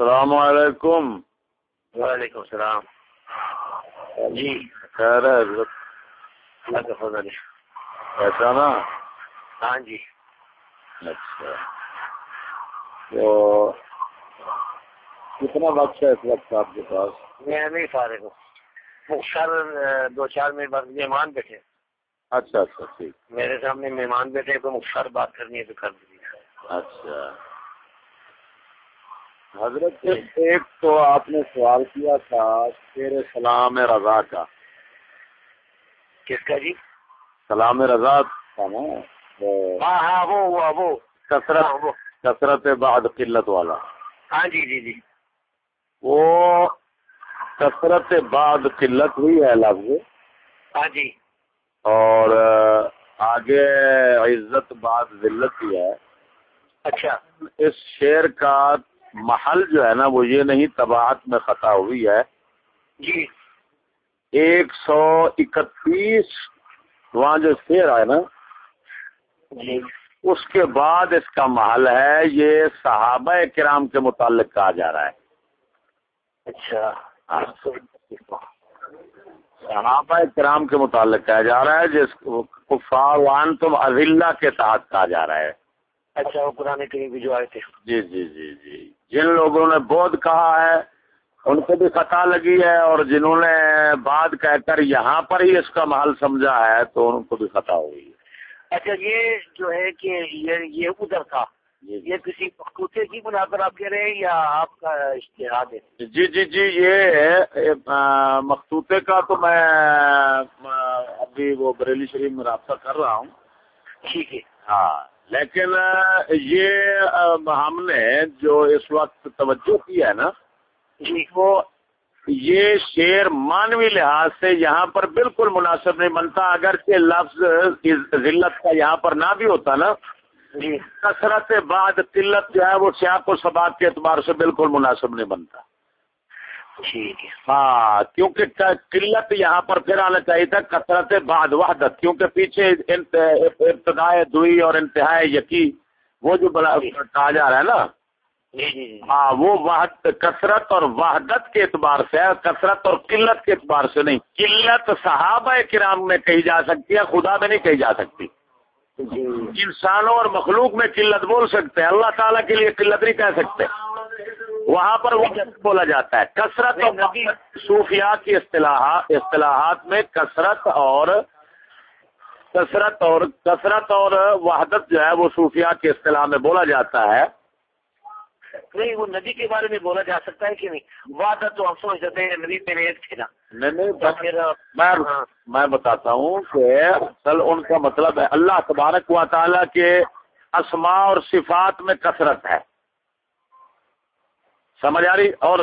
السلام علیکم۔ وعلیکم السلام۔ جی۔ خیر ہے اللہ کا فضل ہے۔ ایسا نا؟ ہاں جی۔ اچھا۔ تو کتنا وقت ہے اس وقت آپ کے پاس؟ میں نہیں فارغ ہوں۔ مختصر دو چار منٹ بعد مہمان بیٹھے۔ اچھا اچھا ٹھیک۔ میرے سامنے مہمان بیٹھے تو مختصر بات کرنی ہے تو کر دیجیے۔ اچھا۔ حضرت ایک تو آپ نے سوال کیا تھا شیر سلام رضا کا۔ کس کا جی؟ سلام رضا تھا نا؟ ہاں ہاں وہ وہ ہاں، کثرت وہ۔ کثرت بعد قلت والا۔ ہاں جی جی جی۔ وہ کثرت بعد قلت ہوئی ہے لفظ۔ ہاں جی۔ اور آگے عزت بعد ذلت ہی ہے۔ اچھا۔ اس شعر کا محل جو ہے نا وہ یہ نہیں طباعت میں خطا ہوئی ہے۔ جی۔ ایک سو اکتیس وہاں جو شعر ہے نا جی۔ اس کے بعد اس کا محل ہے یہ صحابہ کرام کے متعلق کہا جا رہا ہے۔ اچھا۔ صحابہ کرام کے متعلق کہا جا رہا ہے جس کو کفار وان تم کے تحت کہا جا رہا ہے۔ اچھا وہ قرآن کریم بھی جو آئے تھے۔ جی جی جی جی۔ جن لوگوں نے بودھ کہا ہے ان کو بھی خطا لگی ہے اور جنہوں نے بعد کہہ کر یہاں پر ہی اس کا محل سمجھا ہے تو ان کو بھی خطا ہوئی ہے۔ اچھا یہ جو ہے کہ یہ یہ ادھر تھا۔ جی یہ کسی مخصوصے کی بنا پر آپ کہہ رہے ہیں یا آپ کا اشتہاد ہے؟ جی جی جی یہ آ، مخطوطے کا تو میں ابھی وہ بریلی شریف میں رابطہ کر رہا ہوں۔ ٹھیک ہے۔ ہاں۔ لیکن یہ ہم نے جو اس وقت توجہ کی ہے نا جی۔ وہ یہ شعر مانوی لحاظ سے یہاں پر بالکل مناسب نہیں بنتا اگرچہ لفظ ذلت کا یہاں پر نہ بھی ہوتا نا۔ جی۔ کثرت بعد قلت جو ہے وہ سیاق و سباق کے اعتبار سے بالکل مناسب نہیں بنتا۔ ٹھیک ہے۔ ہاں کیونکہ قلت یہاں پر پھر آنا چاہیے تھا کثرت بعد وحدت کیونکہ پیچھے ابتدائے دوئی اور انتہائی یقی وہ جو بڑا کہا جا رہا ہے نا۔ جی جی جی۔ ہاں وہ کثرت اور وحدت کے اعتبار سے ہے کثرت اور قلت کے اعتبار سے نہیں۔ قلت صحابہ کرام میں کہی جا سکتی ہے خدا میں نہیں کہی جا سکتی۔ جی۔ انسانوں اور مخلوق میں قلت بول سکتے ہیں اللہ تعالیٰ کے لیے قلت نہیں کہہ سکتے۔ وہاں پر وہ بولا جاتا ہے کثرت اور وحدت صوفیاء کی اصطلاحات اصطلاحات میں کثرت اور کثرت اور کثرت اور وحدت جو ہے وہ صوفیاء کی اصطلاح میں بولا جاتا ہے۔ نہیں وہ ندی کے بارے میں بولا جا سکتا ہے کہ نہیں؟ وعدہ تو ہم سمجھ سکتے ہیں ندی پہ تھے نا۔ نہیں میں ہاں۔ میں بتاتا ہوں کہ اصل ان کا مطلب ہے اللہ تبارک و تعالیٰ کے اسماء اور صفات میں کثرت ہے۔ سمجھ آ رہی اور